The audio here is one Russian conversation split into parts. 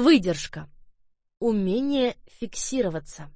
Выдержка. Умение фиксироваться.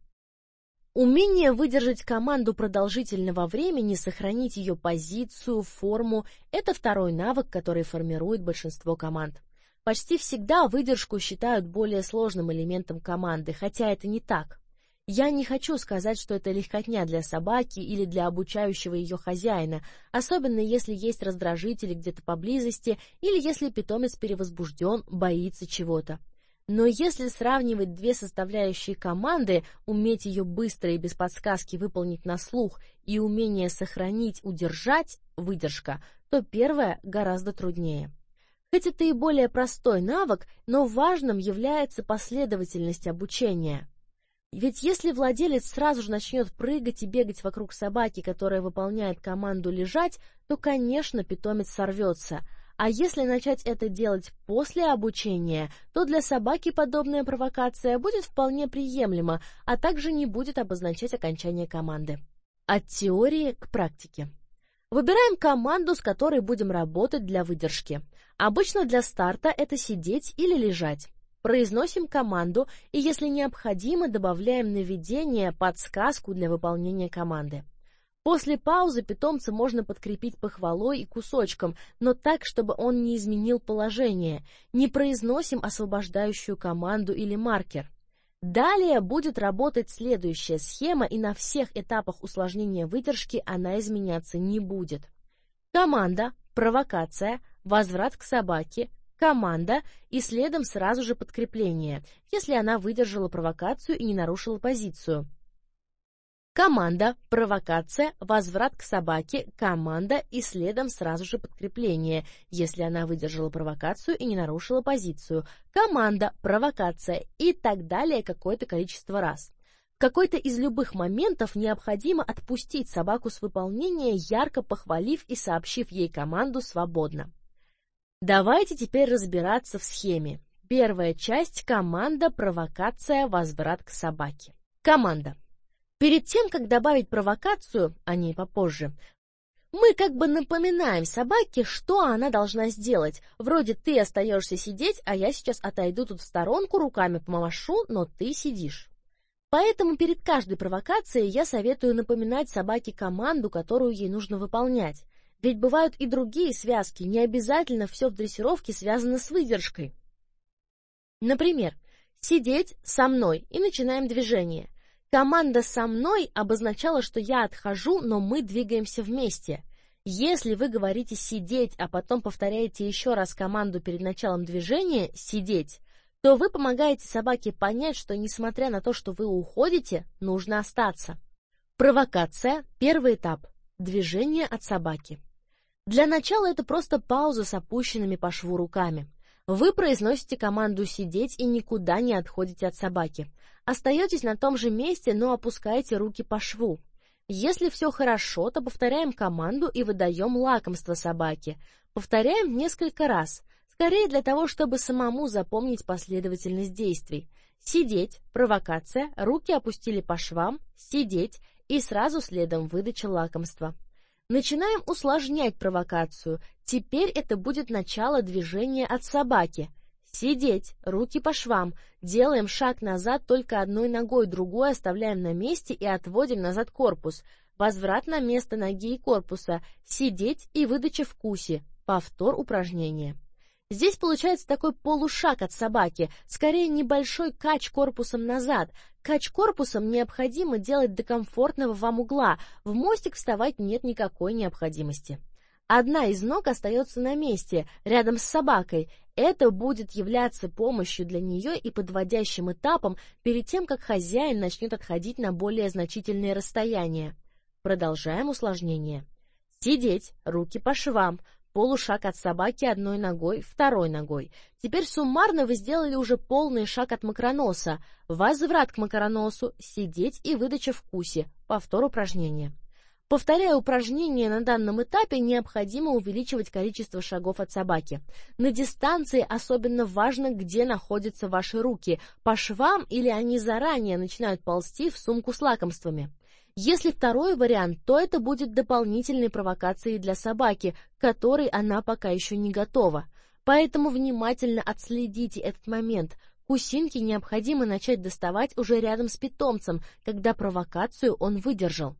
Умение выдержать команду продолжительного времени, сохранить ее позицию, форму – это второй навык, который формирует большинство команд. Почти всегда выдержку считают более сложным элементом команды, хотя это не так. Я не хочу сказать, что это легкотня для собаки или для обучающего ее хозяина, особенно если есть раздражители где-то поблизости или если питомец перевозбужден, боится чего-то. Но если сравнивать две составляющие команды, уметь ее быстро и без подсказки выполнить на слух и умение сохранить, удержать, выдержка, то первое гораздо труднее. Хоть это и более простой навык, но важным является последовательность обучения. Ведь если владелец сразу же начнет прыгать и бегать вокруг собаки, которая выполняет команду лежать, то, конечно, питомец сорвется – а если начать это делать после обучения, то для собаки подобная провокация будет вполне приемлема, а также не будет обозначать окончание команды. От теории к практике. Выбираем команду, с которой будем работать для выдержки. Обычно для старта это сидеть или лежать. Произносим команду и, если необходимо, добавляем наведение, подсказку для выполнения команды. После паузы питомца можно подкрепить похвалой и кусочком, но так, чтобы он не изменил положение. Не произносим освобождающую команду или маркер. Далее будет работать следующая схема, и на всех этапах усложнения выдержки она изменяться не будет. Команда, провокация, возврат к собаке, команда и следом сразу же подкрепление, если она выдержала провокацию и не нарушила позицию. Команда, провокация, возврат к собаке, команда и следом сразу же подкрепление, если она выдержала провокацию и не нарушила позицию, команда, провокация и так далее какое-то количество раз. В какой-то из любых моментов необходимо отпустить собаку с выполнения, ярко похвалив и сообщив ей команду свободно. Давайте теперь разбираться в схеме. Первая часть – команда, провокация, возврат к собаке. Команда. Перед тем, как добавить провокацию, о ней попозже, мы как бы напоминаем собаке, что она должна сделать. Вроде ты остаешься сидеть, а я сейчас отойду тут в сторонку, руками помашу, но ты сидишь. Поэтому перед каждой провокацией я советую напоминать собаке команду, которую ей нужно выполнять. Ведь бывают и другие связки, не обязательно все в дрессировке связано с выдержкой. Например, сидеть со мной и начинаем движение. Команда «со мной» обозначала, что я отхожу, но мы двигаемся вместе. Если вы говорите «сидеть», а потом повторяете еще раз команду перед началом движения «сидеть», то вы помогаете собаке понять, что несмотря на то, что вы уходите, нужно остаться. Провокация – первый этап. Движение от собаки. Для начала это просто пауза с опущенными по шву руками. Вы произносите команду «сидеть» и никуда не отходите от собаки. Остаетесь на том же месте, но опускаете руки по шву. Если все хорошо, то повторяем команду и выдаем лакомство собаке. Повторяем несколько раз, скорее для того, чтобы самому запомнить последовательность действий. Сидеть, провокация, руки опустили по швам, сидеть и сразу следом выдача лакомства. Начинаем усложнять провокацию. Теперь это будет начало движения от собаки. Сидеть, руки по швам. Делаем шаг назад только одной ногой, другой оставляем на месте и отводим назад корпус. Возврат на место ноги и корпуса. Сидеть и выдача в кусе. Повтор упражнения. Здесь получается такой полушаг от собаки, скорее небольшой кач корпусом назад. Кач корпусом необходимо делать до комфортного вам угла, в мостик вставать нет никакой необходимости. Одна из ног остается на месте, рядом с собакой. Это будет являться помощью для нее и подводящим этапом перед тем, как хозяин начнет отходить на более значительные расстояния. Продолжаем усложнение. Сидеть, руки по швам, полушаг от собаки одной ногой, второй ногой. Теперь суммарно вы сделали уже полный шаг от макроноса. Возврат к макроносу, сидеть и выдача в кусе. Повтор упражнения. Повторяя упражнение на данном этапе, необходимо увеличивать количество шагов от собаки. На дистанции особенно важно, где находятся ваши руки, по швам или они заранее начинают ползти в сумку с лакомствами. Если второй вариант, то это будет дополнительной провокацией для собаки, которой она пока еще не готова. Поэтому внимательно отследите этот момент. Кусинки необходимо начать доставать уже рядом с питомцем, когда провокацию он выдержал.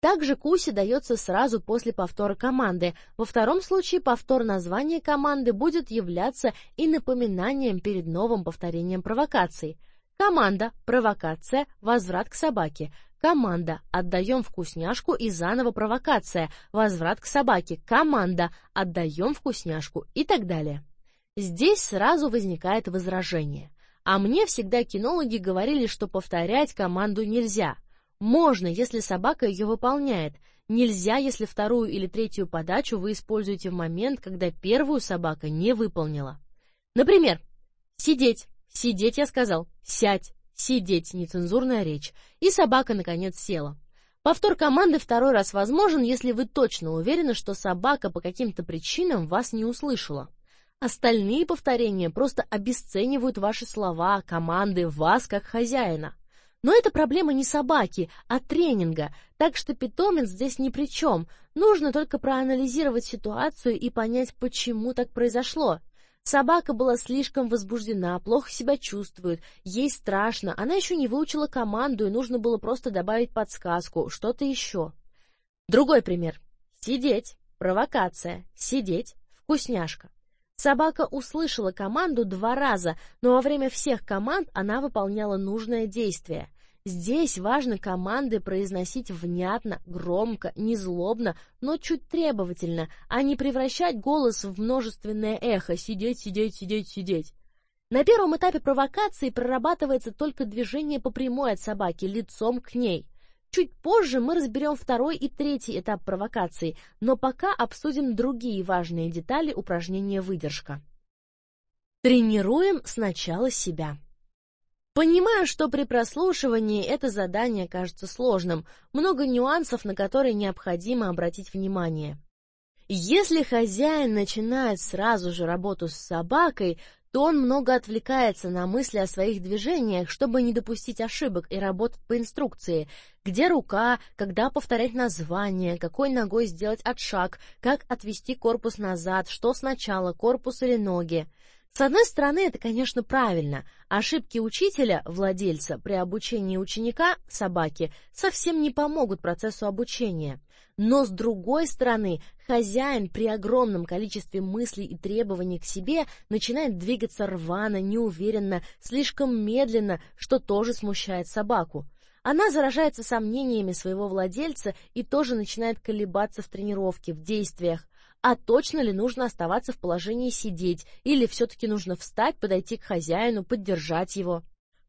Также кусе дается сразу после повтора команды. Во втором случае повтор названия команды будет являться и напоминанием перед новым повторением провокации. Команда, провокация, возврат к собаке. Команда, отдаем вкусняшку и заново провокация, возврат к собаке. Команда, отдаем вкусняшку и так далее. Здесь сразу возникает возражение. А мне всегда кинологи говорили, что повторять команду нельзя – можно, если собака ее выполняет. Нельзя, если вторую или третью подачу вы используете в момент, когда первую собака не выполнила. Например, сидеть. Сидеть, я сказал. Сядь. Сидеть. Нецензурная речь. И собака, наконец, села. Повтор команды второй раз возможен, если вы точно уверены, что собака по каким-то причинам вас не услышала. Остальные повторения просто обесценивают ваши слова, команды, вас как хозяина. Но это проблема не собаки, а тренинга, так что питомец здесь ни при чем. Нужно только проанализировать ситуацию и понять, почему так произошло. Собака была слишком возбуждена, плохо себя чувствует, ей страшно, она еще не выучила команду, и нужно было просто добавить подсказку, что-то еще. Другой пример. Сидеть, провокация, сидеть, вкусняшка. Собака услышала команду два раза, но во время всех команд она выполняла нужное действие. Здесь важно команды произносить внятно, громко, незлобно, но чуть требовательно, а не превращать голос в множественное эхо «сидеть, сидеть, сидеть, сидеть». На первом этапе провокации прорабатывается только движение по прямой от собаки, лицом к ней – Чуть позже мы разберем второй и третий этап провокации, но пока обсудим другие важные детали упражнения «Выдержка». Тренируем сначала себя. Понимаю, что при прослушивании это задание кажется сложным, много нюансов, на которые необходимо обратить внимание. Если хозяин начинает сразу же работу с собакой, то он много отвлекается на мысли о своих движениях, чтобы не допустить ошибок и работать по инструкции, где рука, когда повторять название, какой ногой сделать отшаг, как отвести корпус назад, что сначала, корпус или ноги. С одной стороны, это, конечно, правильно. Ошибки учителя, владельца, при обучении ученика, собаки, совсем не помогут процессу обучения. Но с другой стороны, хозяин при огромном количестве мыслей и требований к себе начинает двигаться рвано, неуверенно, слишком медленно, что тоже смущает собаку. Она заражается сомнениями своего владельца и тоже начинает колебаться в тренировке, в действиях. А точно ли нужно оставаться в положении сидеть, или все-таки нужно встать, подойти к хозяину, поддержать его?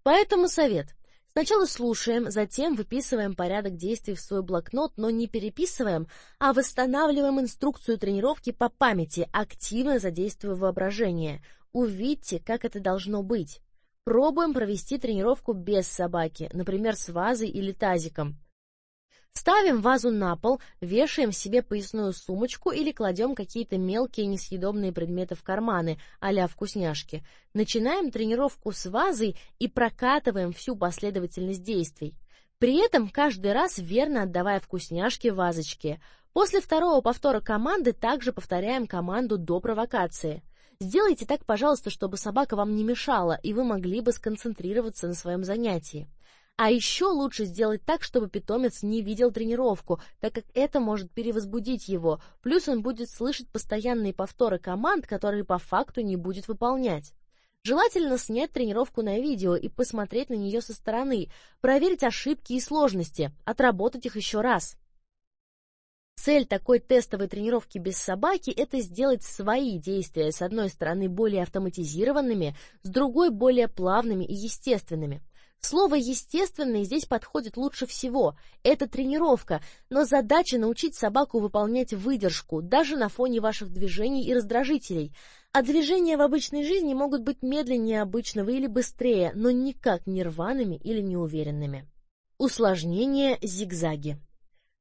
Поэтому совет. Сначала слушаем, затем выписываем порядок действий в свой блокнот, но не переписываем, а восстанавливаем инструкцию тренировки по памяти, активно задействуя воображение. Увидьте, как это должно быть. Пробуем провести тренировку без собаки, например, с вазой или тазиком. Ставим вазу на пол, вешаем себе поясную сумочку или кладем какие-то мелкие несъедобные предметы в карманы, а вкусняшки. Начинаем тренировку с вазой и прокатываем всю последовательность действий. При этом каждый раз верно отдавая вкусняшки вазочке. После второго повтора команды также повторяем команду до провокации. Сделайте так, пожалуйста, чтобы собака вам не мешала, и вы могли бы сконцентрироваться на своем занятии. А еще лучше сделать так, чтобы питомец не видел тренировку, так как это может перевозбудить его, плюс он будет слышать постоянные повторы команд, которые по факту не будет выполнять. Желательно снять тренировку на видео и посмотреть на нее со стороны, проверить ошибки и сложности, отработать их еще раз. Цель такой тестовой тренировки без собаки – это сделать свои действия с одной стороны более автоматизированными, с другой более плавными и естественными. Слово «естественный» здесь подходит лучше всего. Это тренировка, но задача научить собаку выполнять выдержку, даже на фоне ваших движений и раздражителей. А движения в обычной жизни могут быть медленнее обычного или быстрее, но никак не рваными или неуверенными. Усложнение зигзаги.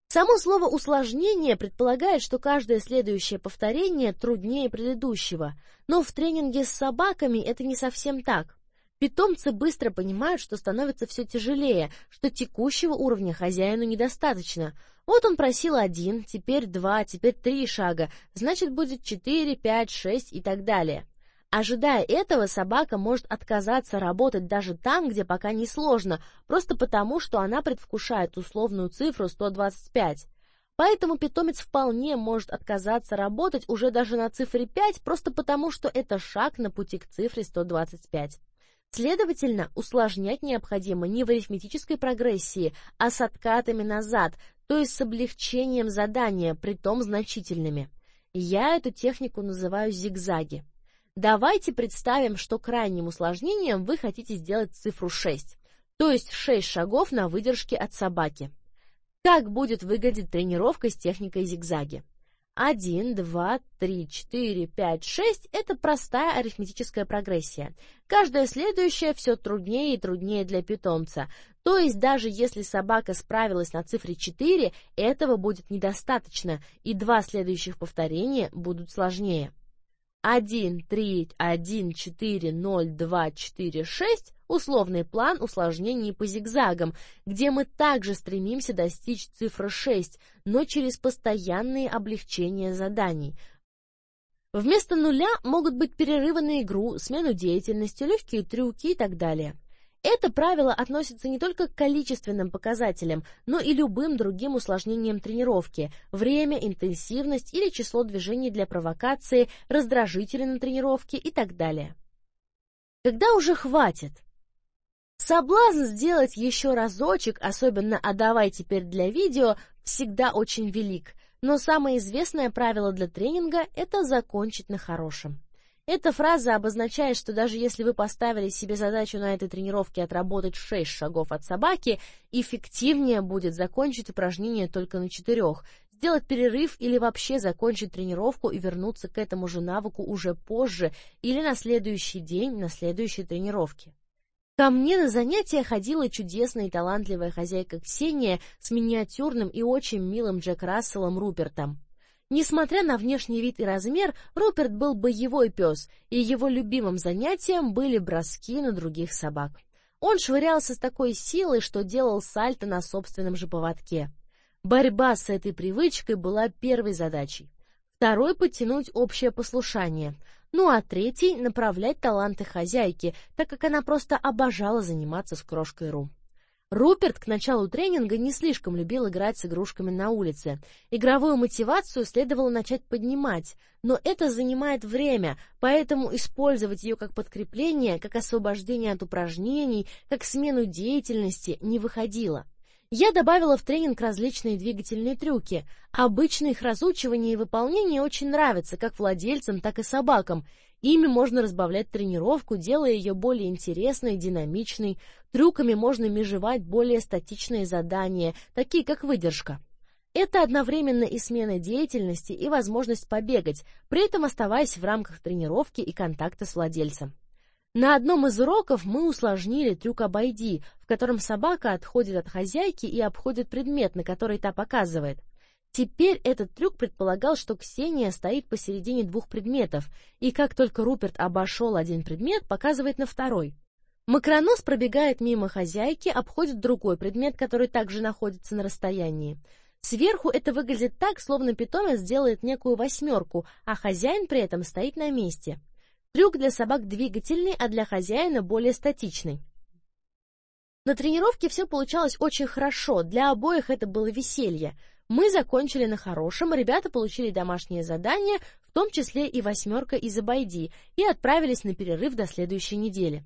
Само слово «усложнение» предполагает, что каждое следующее повторение труднее предыдущего, но в тренинге с собаками это не совсем так. Питомцы быстро понимают, что становится все тяжелее, что текущего уровня хозяину недостаточно. Вот он просил один, теперь два, теперь три шага, значит будет четыре, пять, шесть и так далее. Ожидая этого, собака может отказаться работать даже там, где пока не сложно, просто потому, что она предвкушает условную цифру 125. Поэтому питомец вполне может отказаться работать уже даже на цифре 5, просто потому, что это шаг на пути к цифре 125. Следовательно, усложнять необходимо не в арифметической прогрессии, а с откатами назад, то есть с облегчением задания, притом значительными. Я эту технику называю зигзаги. Давайте представим, что крайним усложнением вы хотите сделать цифру 6, то есть 6 шагов на выдержке от собаки. Как будет выглядеть тренировка с техникой зигзаги? 1, 2, 3, 4, 5, 6 – это простая арифметическая прогрессия. Каждая следующая все труднее и труднее для питомца. То есть даже если собака справилась на цифре 4, этого будет недостаточно, и два следующих повторения будут сложнее. 1, 3, 1, 4, 0, 2, 4, 6 – условный план усложнений по зигзагам, где мы также стремимся достичь цифры 6, но через постоянные облегчения заданий. Вместо нуля могут быть перерывы на игру, смену деятельности, легкие трюки и так далее. Это правило относится не только к количественным показателям, но и любым другим усложнениям тренировки – время, интенсивность или число движений для провокации, раздражители на тренировке и так далее. Когда уже хватит? Соблазн сделать еще разочек, особенно «а давай теперь для видео», всегда очень велик, но самое известное правило для тренинга – это закончить на хорошем. Эта фраза обозначает, что даже если вы поставили себе задачу на этой тренировке отработать 6 шагов от собаки, эффективнее будет закончить упражнение только на 4, сделать перерыв или вообще закончить тренировку и вернуться к этому же навыку уже позже или на следующий день на следующей тренировке. Ко мне на занятия ходила чудесная и талантливая хозяйка Ксения с миниатюрным и очень милым Джек Расселом Рупертом. Несмотря на внешний вид и размер, Руперт был боевой пес, и его любимым занятием были броски на других собак. Он швырялся с такой силой, что делал сальто на собственном же поводке. Борьба с этой привычкой была первой задачей. Второй — подтянуть общее послушание. Ну а третий — направлять таланты хозяйки, так как она просто обожала заниматься с крошкой Ру. Руперт к началу тренинга не слишком любил играть с игрушками на улице. Игровую мотивацию следовало начать поднимать, но это занимает время, поэтому использовать ее как подкрепление, как освобождение от упражнений, как смену деятельности не выходило. Я добавила в тренинг различные двигательные трюки. Обычно их разучивание и выполнение очень нравятся как владельцам, так и собакам, Ими можно разбавлять тренировку, делая ее более интересной, динамичной. Трюками можно межевать более статичные задания, такие как выдержка. Это одновременно и смена деятельности, и возможность побегать, при этом оставаясь в рамках тренировки и контакта с владельцем. На одном из уроков мы усложнили трюк «обойди», в котором собака отходит от хозяйки и обходит предмет, на который та показывает. Теперь этот трюк предполагал, что Ксения стоит посередине двух предметов, и как только Руперт обошел один предмет, показывает на второй. Макронос пробегает мимо хозяйки, обходит другой предмет, который также находится на расстоянии. Сверху это выглядит так, словно питомец делает некую восьмерку, а хозяин при этом стоит на месте. Трюк для собак двигательный, а для хозяина более статичный. На тренировке все получалось очень хорошо, для обоих это было веселье. Мы закончили на хорошем, ребята получили домашнее задание, в том числе и восьмерка из Абайди, и отправились на перерыв до следующей недели.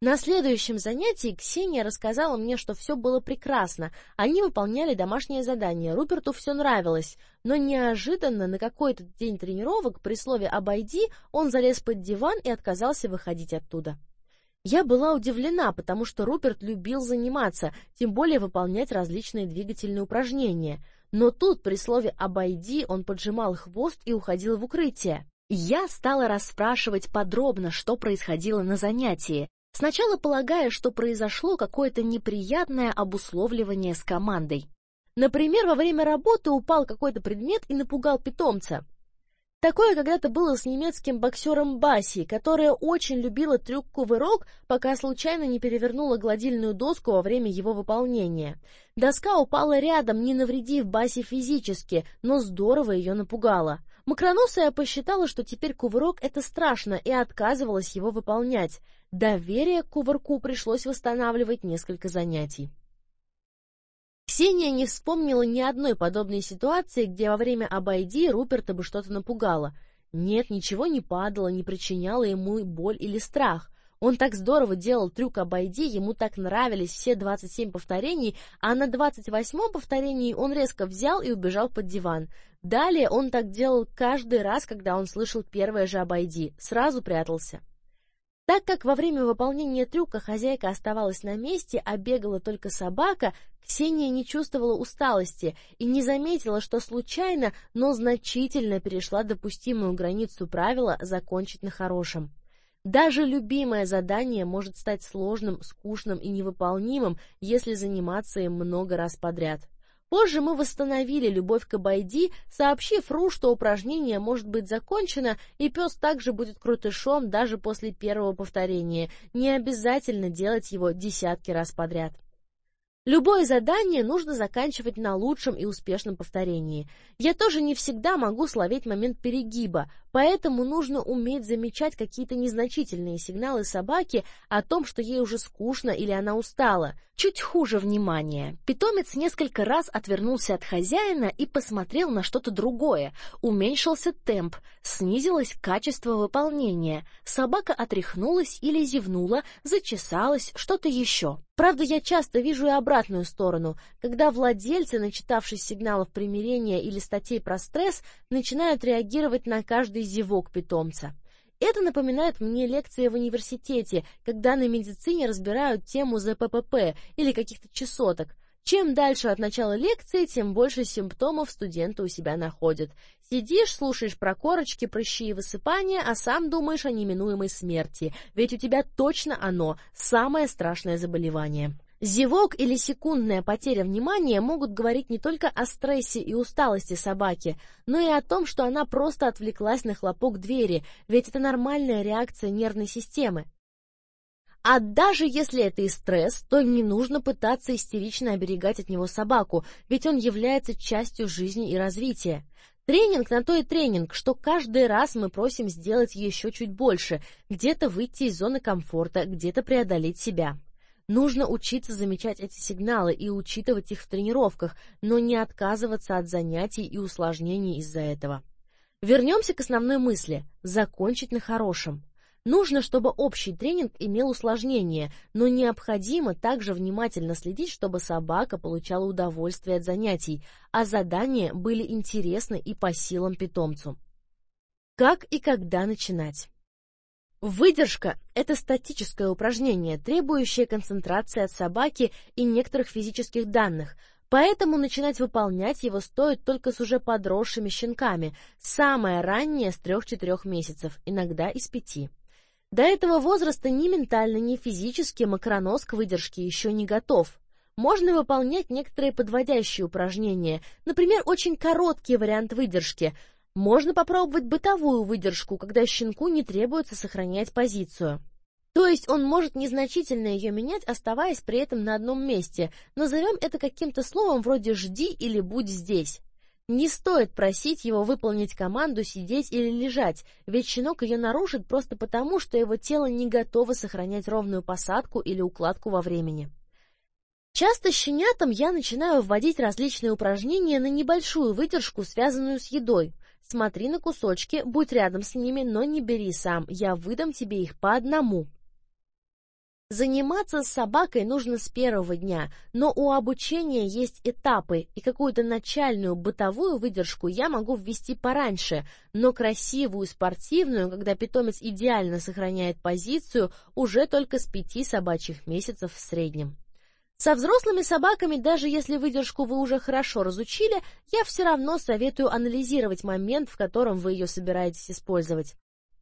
На следующем занятии Ксения рассказала мне, что все было прекрасно. Они выполняли домашнее задание, Руперту все нравилось. Но неожиданно на какой-то день тренировок при слове «обойди» он залез под диван и отказался выходить оттуда. Я была удивлена, потому что Руперт любил заниматься, тем более выполнять различные двигательные упражнения — но тут при слове «обойди» он поджимал хвост и уходил в укрытие. Я стала расспрашивать подробно, что происходило на занятии, сначала полагая, что произошло какое-то неприятное обусловливание с командой. Например, во время работы упал какой-то предмет и напугал питомца. Такое когда-то было с немецким боксером Баси, которая очень любила трюк кувырок, пока случайно не перевернула гладильную доску во время его выполнения. Доска упала рядом, не навредив Баси физически, но здорово ее напугала. Макроносая посчитала, что теперь кувырок — это страшно, и отказывалась его выполнять. Доверие к кувырку пришлось восстанавливать несколько занятий. Ксения не вспомнила ни одной подобной ситуации, где во время «обойди» Руперта бы что-то напугало. Нет, ничего не падало, не причиняло ему боль или страх. Он так здорово делал трюк «обойди», ему так нравились все 27 повторений, а на 28-м повторении он резко взял и убежал под диван. Далее он так делал каждый раз, когда он слышал первое же «обойди», сразу прятался. Так как во время выполнения трюка хозяйка оставалась на месте, а бегала только собака, Ксения не чувствовала усталости и не заметила, что случайно, но значительно перешла допустимую границу правила закончить на хорошем. Даже любимое задание может стать сложным, скучным и невыполнимым, если заниматься им много раз подряд. Позже мы восстановили любовь к Абайди, сообщив Ру, что упражнение может быть закончено, и пес также будет крутышом даже после первого повторения. Не обязательно делать его десятки раз подряд. Любое задание нужно заканчивать на лучшем и успешном повторении. Я тоже не всегда могу словить момент перегиба, поэтому нужно уметь замечать какие-то незначительные сигналы собаки о том, что ей уже скучно или она устала. Чуть хуже внимания. Питомец несколько раз отвернулся от хозяина и посмотрел на что-то другое. Уменьшился темп, снизилось качество выполнения. Собака отряхнулась или зевнула, зачесалась, что-то еще. Правда, я часто вижу и обратную сторону, когда владельцы, начитавшись сигналов примирения или статей про стресс, начинают реагировать на каждый зевок питомца. Это напоминает мне лекции в университете, когда на медицине разбирают тему ЗППП или каких-то частоток. Чем дальше от начала лекции, тем больше симптомов студенты у себя находят. Сидишь, слушаешь про корочки, прыщи и высыпания, а сам думаешь о неминуемой смерти, ведь у тебя точно оно, самое страшное заболевание. Зевок или секундная потеря внимания могут говорить не только о стрессе и усталости собаки, но и о том, что она просто отвлеклась на хлопок двери, ведь это нормальная реакция нервной системы. А даже если это и стресс, то не нужно пытаться истерично оберегать от него собаку, ведь он является частью жизни и развития. Тренинг на то и тренинг, что каждый раз мы просим сделать еще чуть больше, где-то выйти из зоны комфорта, где-то преодолеть себя. Нужно учиться замечать эти сигналы и учитывать их в тренировках, но не отказываться от занятий и усложнений из-за этого. Вернемся к основной мысли – закончить на хорошем. Нужно, чтобы общий тренинг имел усложнение, но необходимо также внимательно следить, чтобы собака получала удовольствие от занятий, а задания были интересны и по силам питомцу. Как и когда начинать? Выдержка – это статическое упражнение, требующее концентрации от собаки и некоторых физических данных, поэтому начинать выполнять его стоит только с уже подросшими щенками, самое раннее с 3-4 месяцев, иногда и с 5. До этого возраста ни ментально, ни физически макронос к выдержке еще не готов. Можно выполнять некоторые подводящие упражнения, например, очень короткий вариант выдержки. Можно попробовать бытовую выдержку, когда щенку не требуется сохранять позицию. То есть он может незначительно ее менять, оставаясь при этом на одном месте. Назовем это каким-то словом вроде «жди» или «будь здесь». Не стоит просить его выполнить команду сидеть или лежать, ведь щенок ее нарушит просто потому, что его тело не готово сохранять ровную посадку или укладку во времени. Часто щенятам я начинаю вводить различные упражнения на небольшую выдержку, связанную с едой. Смотри на кусочки, будь рядом с ними, но не бери сам, я выдам тебе их по одному. Заниматься с собакой нужно с первого дня, но у обучения есть этапы, и какую-то начальную бытовую выдержку я могу ввести пораньше, но красивую спортивную, когда питомец идеально сохраняет позицию, уже только с пяти собачьих месяцев в среднем. Со взрослыми собаками, даже если выдержку вы уже хорошо разучили, я все равно советую анализировать момент, в котором вы ее собираетесь использовать.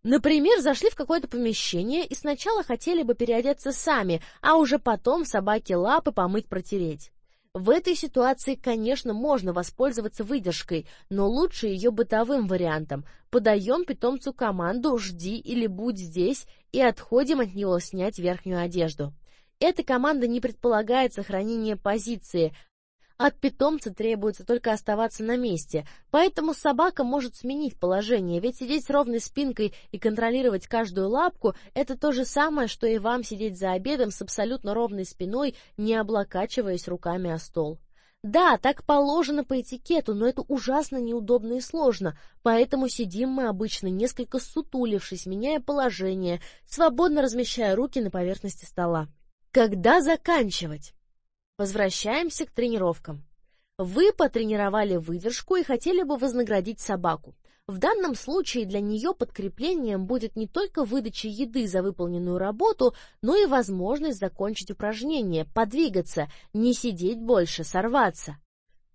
Например, зашли в какое-то помещение и сначала хотели бы переодеться сами, а уже потом собаке лапы помыть протереть. В этой ситуации, конечно, можно воспользоваться выдержкой, но лучше ее бытовым вариантом. Подаем питомцу команду «жди» или «будь здесь» и отходим от него снять верхнюю одежду. Эта команда не предполагает сохранение позиции, От питомца требуется только оставаться на месте, поэтому собака может сменить положение, ведь сидеть ровной спинкой и контролировать каждую лапку – это то же самое, что и вам сидеть за обедом с абсолютно ровной спиной, не облокачиваясь руками о стол. Да, так положено по этикету, но это ужасно неудобно и сложно, поэтому сидим мы обычно несколько сутулившись, меняя положение, свободно размещая руки на поверхности стола. Когда заканчивать? Возвращаемся к тренировкам. Вы потренировали выдержку и хотели бы вознаградить собаку. В данном случае для нее подкреплением будет не только выдача еды за выполненную работу, но и возможность закончить упражнение, подвигаться, не сидеть больше, сорваться.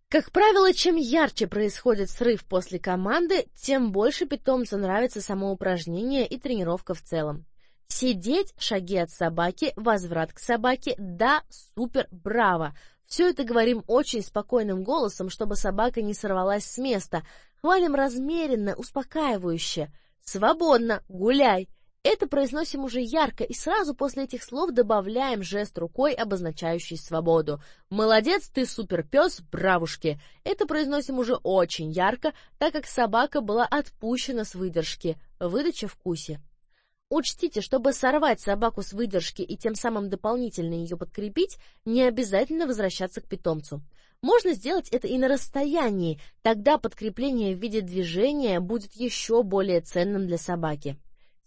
Как правило, чем ярче происходит срыв после команды, тем больше питомцу нравится само упражнение и тренировка в целом. Сидеть, шаги от собаки, возврат к собаке, да, супер, браво. Все это говорим очень спокойным голосом, чтобы собака не сорвалась с места. Хвалим размеренно, успокаивающе. Свободно, гуляй. Это произносим уже ярко и сразу после этих слов добавляем жест рукой, обозначающий свободу. Молодец, ты суперпес, бравушки. Это произносим уже очень ярко, так как собака была отпущена с выдержки. Выдача вкусе. Учтите, чтобы сорвать собаку с выдержки и тем самым дополнительно ее подкрепить, не обязательно возвращаться к питомцу. Можно сделать это и на расстоянии, тогда подкрепление в виде движения будет еще более ценным для собаки.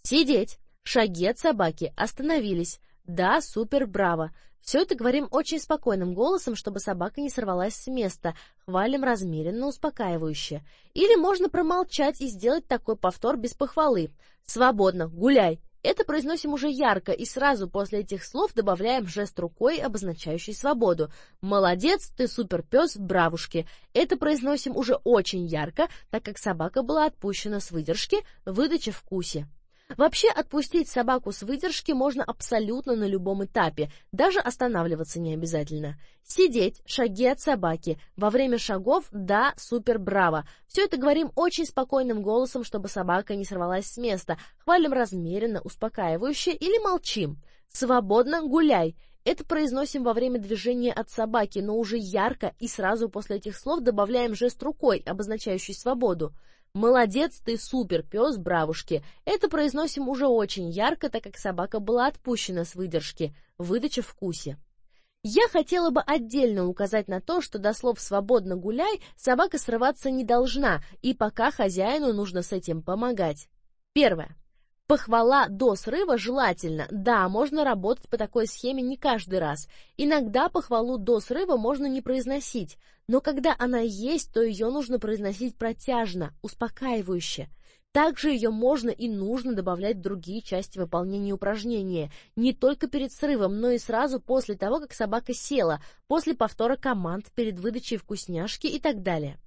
Сидеть. Шаги от собаки. Остановились. Да, супер, браво. Все это говорим очень спокойным голосом, чтобы собака не сорвалась с места, хвалим размеренно, успокаивающе. Или можно промолчать и сделать такой повтор без похвалы. Свободно, гуляй. Это произносим уже ярко и сразу после этих слов добавляем жест рукой, обозначающий свободу. Молодец, ты суперпес, бравушки. Это произносим уже очень ярко, так как собака была отпущена с выдержки, выдача вкусе. Вообще отпустить собаку с выдержки можно абсолютно на любом этапе, даже останавливаться не обязательно. Сидеть, шаги от собаки, во время шагов «да, супер, браво». Все это говорим очень спокойным голосом, чтобы собака не сорвалась с места, хвалим размеренно, успокаивающе или молчим. Свободно гуляй. Это произносим во время движения от собаки, но уже ярко и сразу после этих слов добавляем жест рукой, обозначающий свободу. «Молодец ты, супер, пес бравушки!» Это произносим уже очень ярко, так как собака была отпущена с выдержки. Выдача вкусе. Я хотела бы отдельно указать на то, что до слов «свободно гуляй» собака срываться не должна, и пока хозяину нужно с этим помогать. Первое. Похвала до срыва желательно. Да, можно работать по такой схеме не каждый раз. Иногда похвалу до срыва можно не произносить, но когда она есть, то ее нужно произносить протяжно, успокаивающе. Также ее можно и нужно добавлять в другие части выполнения упражнения, не только перед срывом, но и сразу после того, как собака села, после повтора команд, перед выдачей вкусняшки и так далее.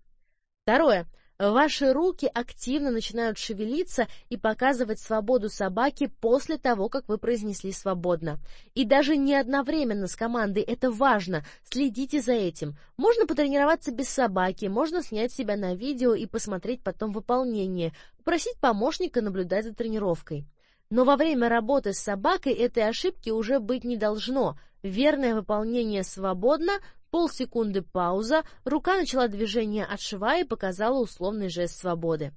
Второе. Ваши руки активно начинают шевелиться и показывать свободу собаке после того, как вы произнесли «свободно». И даже не одновременно с командой, это важно, следите за этим. Можно потренироваться без собаки, можно снять себя на видео и посмотреть потом выполнение, попросить помощника наблюдать за тренировкой. Но во время работы с собакой этой ошибки уже быть не должно. Верное выполнение свободно, Полсекунды пауза, рука начала движение от шва и показала условный жест свободы.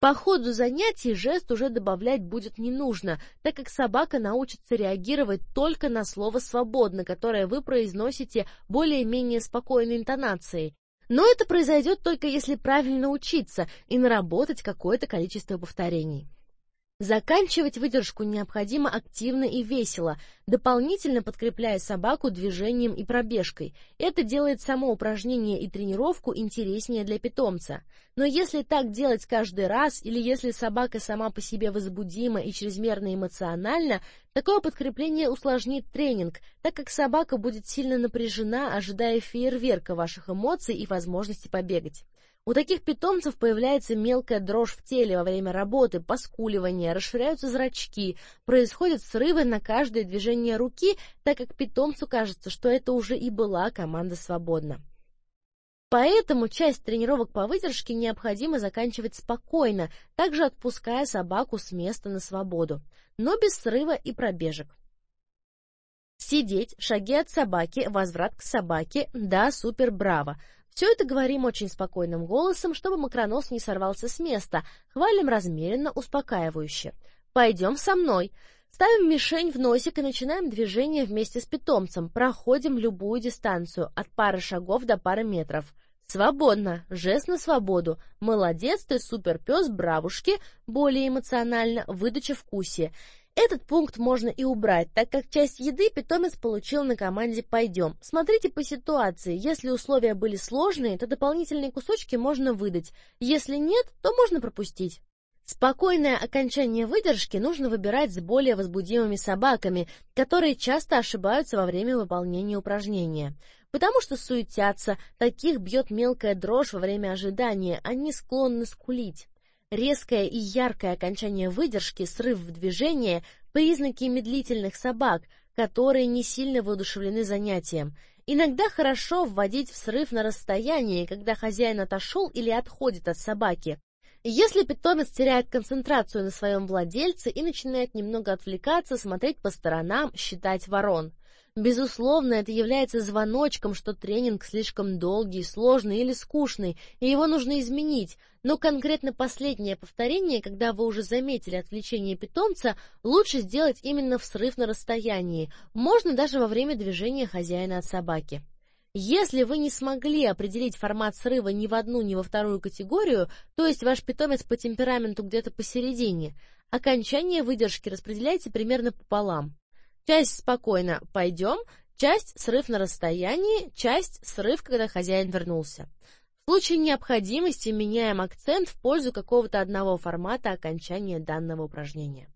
По ходу занятий жест уже добавлять будет не нужно, так как собака научится реагировать только на слово «свободно», которое вы произносите более-менее спокойной интонацией. Но это произойдет только если правильно учиться и наработать какое-то количество повторений. Заканчивать выдержку необходимо активно и весело, дополнительно подкрепляя собаку движением и пробежкой. Это делает само упражнение и тренировку интереснее для питомца. Но если так делать каждый раз, или если собака сама по себе возбудима и чрезмерно эмоциональна, такое подкрепление усложнит тренинг, так как собака будет сильно напряжена, ожидая фейерверка ваших эмоций и возможности побегать. У таких питомцев появляется мелкая дрожь в теле во время работы, поскуливание, расширяются зрачки, происходят срывы на каждое движение руки, так как питомцу кажется, что это уже и была команда свободна. Поэтому часть тренировок по выдержке необходимо заканчивать спокойно, также отпуская собаку с места на свободу, но без срыва и пробежек. Сидеть, шаги от собаки, возврат к собаке, да, супер, браво. Все это говорим очень спокойным голосом, чтобы макронос не сорвался с места, хвалим размеренно, успокаивающе. «Пойдем со мной». Ставим мишень в носик и начинаем движение вместе с питомцем. Проходим любую дистанцию, от пары шагов до пары метров. Свободно, жест на свободу. Молодец ты, суперпес, бравушки, более эмоционально, выдача вкусе. Этот пункт можно и убрать, так как часть еды питомец получил на команде «пойдем». Смотрите по ситуации. Если условия были сложные, то дополнительные кусочки можно выдать. Если нет, то можно пропустить. Спокойное окончание выдержки нужно выбирать с более возбудимыми собаками, которые часто ошибаются во время выполнения упражнения. Потому что суетятся, таких бьет мелкая дрожь во время ожидания, они склонны скулить. Резкое и яркое окончание выдержки, срыв в движение – признаки медлительных собак, которые не сильно воодушевлены занятием. Иногда хорошо вводить в срыв на расстоянии, когда хозяин отошел или отходит от собаки. Если питомец теряет концентрацию на своем владельце и начинает немного отвлекаться, смотреть по сторонам, считать ворон – Безусловно, это является звоночком, что тренинг слишком долгий, сложный или скучный, и его нужно изменить. Но конкретно последнее повторение, когда вы уже заметили отвлечение питомца, лучше сделать именно в срыв на расстоянии. Можно даже во время движения хозяина от собаки. Если вы не смогли определить формат срыва ни в одну, ни во вторую категорию, то есть ваш питомец по темпераменту где-то посередине, окончание выдержки распределяйте примерно пополам. Часть спокойно «пойдем», часть срыв на расстоянии, часть срыв, когда хозяин вернулся. В случае необходимости меняем акцент в пользу какого-то одного формата окончания данного упражнения.